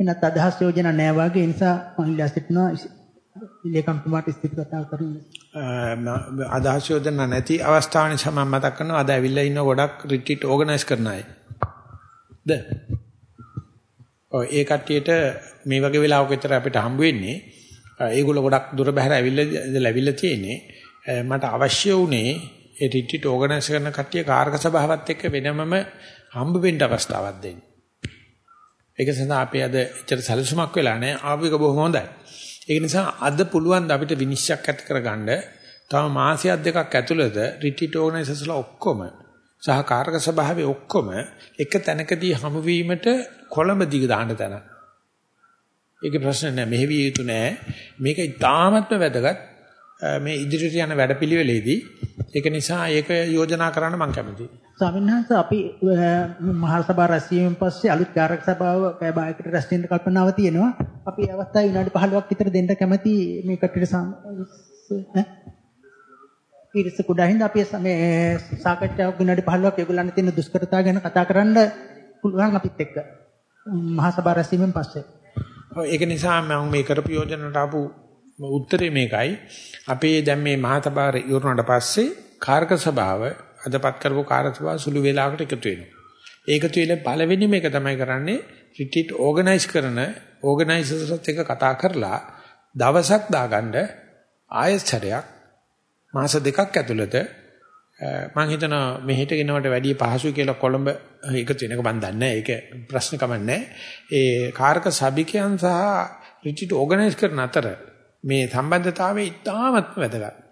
එනත් අදහස් යෝජනා නැහැ වාගේ ඒ නිසා මම ඉල්ලා සිටිනවා ලේකම්තුමාට ස්ථිති කතා කරන්න. අදහස් යෝජනා නැති අවස්ථාව නිසා මම මතක් කරනවා අද ඇවිල්ලා ඉන්න ගොඩක් රිට්‍රීට් ඕගනයිස් කරන අය. ද ඔය ඒ කට්ටියට මේ වගේ වෙලාවක විතර අපිට හම්බ වෙන්නේ ඒගොල්ලෝ ගොඩක් දුර බැහැර ඇවිල්ලා ඇවිල්ලා තියෙන්නේ මට අවශ්‍ය වුණේ ඒ රිට්‍රීට් ඕගනයිස් කරන කට්ටිය කාර්ක සභාවත් එක්ක වෙනමම හම්බ වෙන්න අවස්ථාවක් දෙන්න. ඒක සඳහා අපි අද එච්චර සැලසුමක් වෙලා නැහැ ආපු එක බොහොම හොඳයි. ඒ නිසා අද පුළුවන් අපිට විනිශ්චයක් ඇති කරගන්න තව මාසයක් දෙකක් ඇතුළත රිට්‍රීට් ඕගනයිසර්ස්ලා ඔක්කොම සහ කාර්ක සභාවේ ඔක්කොම එක තැනකදී හමු වීමට කොළඹ දිග දාන්න තැන. ඒක ප්‍රශ්න නෑ මෙහෙවිය යුතු නෑ. මේක ඉතාමත්ම වැදගත් මේ ඉදිරියට යන වැඩපිළිවෙලේදී ඒක නිසා ඒක යෝජනා කරන්න මම කැමතියි. ස්වාමීන් වහන්සේ අපි මහා සභාව රැස්වීමෙන් පස්සේ අලුත් කාර්යක සභාව පැය භාගයකට රැස් වෙන්න කල්පනාව තියෙනවා. අපි අවස්ථාවේ විනාඩි 15ක් විතර දෙන්න කැමති මේ කටට පිරිස කුඩා හින්දා අපි මේ සාකච්ඡාවක් විනාඩි 15ක් ඒගොල්ලන්ට තියෙන දුෂ්කරතා ගැන කතා කරන්න පුළුවන් අපිත් එක්ක. මහා සභාව රැස්වීමෙන් පස්සේ. ඒක නිසා මම මේ කරපු යෝජනට ආපු උත්තරේ මේකයි. අපි දැන් මේ මහා සභාව ඉවරනට පස්සේ කාර්ක සභාව අදපත් කරපු කාර්ක සභාව සුළු වේලාවකට එකතු වෙනවා. ඒකතු වෙලා පළවෙනි මේක තමයි කරන්නේ රිට්‍රීට් ඕගනයිස් කරන ඕගනයිසර්ස්ත් එක්ක කතා කරලා දවසක් දාගන්න ආයතනයක් මාස දෙකක් ඇතුළත මම හිතනවා මෙහෙට ගෙනවට වැඩිය පහසුයි කියලා කොළඹ එකතු වෙනක මම දන්නේ ඒක ප්‍රශ්න කමන්නේ ඒ කාර්ක සභිකයන් සහ රිට්‍රීට් ඕගනයිස් කරන අතර මේ සම්බන්ධතාවය ඉතාමත්ම වැදගත්.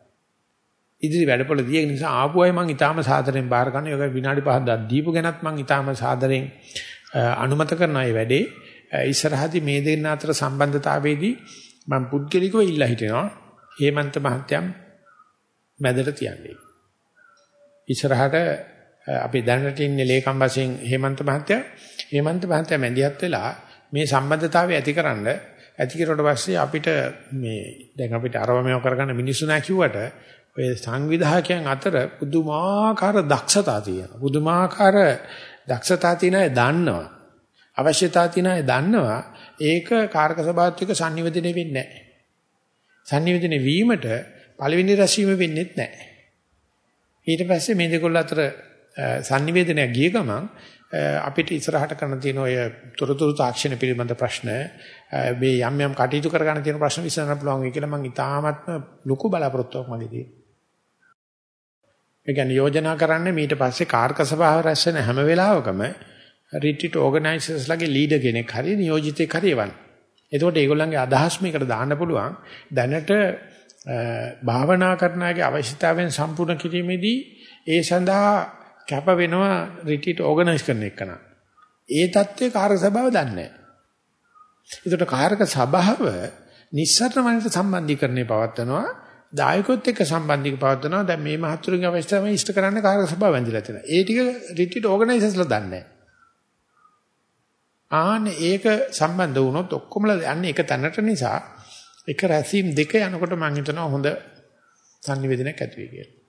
ඉදිරි වැඩපොළ දිය නිසා ආපු අය මම ඊටාම සාදරෙන් බාර ගන්න. ඒක විනාඩි 5ක් දීපු ගැනත් මම ඊටාම සාදරෙන් අනුමත කරන අය වැඩේ. ඉස්සරහදී මේ දෙන්න අතර සම්බන්ධතාවයේදී මම පුද්ගලිකව ඉල්ලා හිටිනවා. හේමන්ත මහත්තයම් මැදට තියන්නේ. ඉස්සරහට අපි දැනට ඉන්නේ ලේකම් වශයෙන් හේමන්ත මහත්තයා. හේමන්ත මහත්තයා මැදිහත් වෙලා මේ සම්බන්ධතාවය ඇතිකරන්න ඇති කරුවට පස්සේ අපිට මේ දැන් අපිට අරව මේව කරගන්න මිනිස්සු නැහැ කිව්වට ඔය සංවිධායකයන් අතර පුදුමාකාර දක්ෂතා තියෙනවා. පුදුමාකාර දක්ෂතා තියෙන අය දන්නවා. අවශ්‍යතා තියෙන අය දන්නවා. ඒක කාර්ක සභාවත් එක්ක sannivedana වෙන්නේ නැහැ. sannivedana වීමට පළවෙනි රැස්වීම වෙන්නේ නැහැ. ඊට පස්සේ මේ දෙකොල්ල අතර sannivedana ගිය ගමන් අපිට ඉස්සරහට කරන්න තියෙන ඔය තොරතුරු තාක්ෂණ පිළිබඳ ප්‍රශ්න මේ යම් යම් කටයුතු කරගන්න තියෙන ප්‍රශ්න විසඳන්න පුළුවන් වෙයි කියලා මම ඉතාමත්ම ලොකු බලාපොරොත්තුවක් මගේ තියෙනවා. ඒ කියන්නේ යෝජනා කරන්නේ ඊට පස්සේ කාර්ක සභාව රැස් වෙන හැම වෙලාවකම රිට්‍රීට් ඕගනයිසර්ස්ලාගේ ලීඩර් කෙනෙක් හරි නියෝජිතෙක් හරි එවන්න. එතකොට ඒගොල්ලන්ගේ අදහස් මේකට දාන්න පුළුවන්. දැනට භාවනා කරනාගේ අවශ්‍යතාවයෙන් සම්පූර්ණ කිරීමේදී ඒ සඳහා කැප වෙනවා රිට්‍රීට් ඕගනයිස් කරන එක නා. ඒ தත්ත්වේ කාර්ක සභාව දන්නේ නැහැ. ඒකට කාර්ක සභාව නිස්සරණ වලට සම්බන්ධීකරණය පවත්වනවා දායකයොත් එක්ක සම්බන්ධීක පවත්වනවා දැන් මේ මහතුරුගේ අවස්ථාව ඉෂ්ට කරන්න කාර්ක සභාව වැඳිලා තියෙනවා. ඒ ටික රිට්‍රීට් ඕගනයිසර්ස්ලා දන්නේ නැහැ. ආන්නේ ඒක සම්බන්ධ වුණොත් ඔක්කොමලා යන්නේ එක තැනට නිසා එක රැසීම් දෙක යනකොට මම හිතනවා හොඳ sannivedanayak ඇති වෙයි කියලා.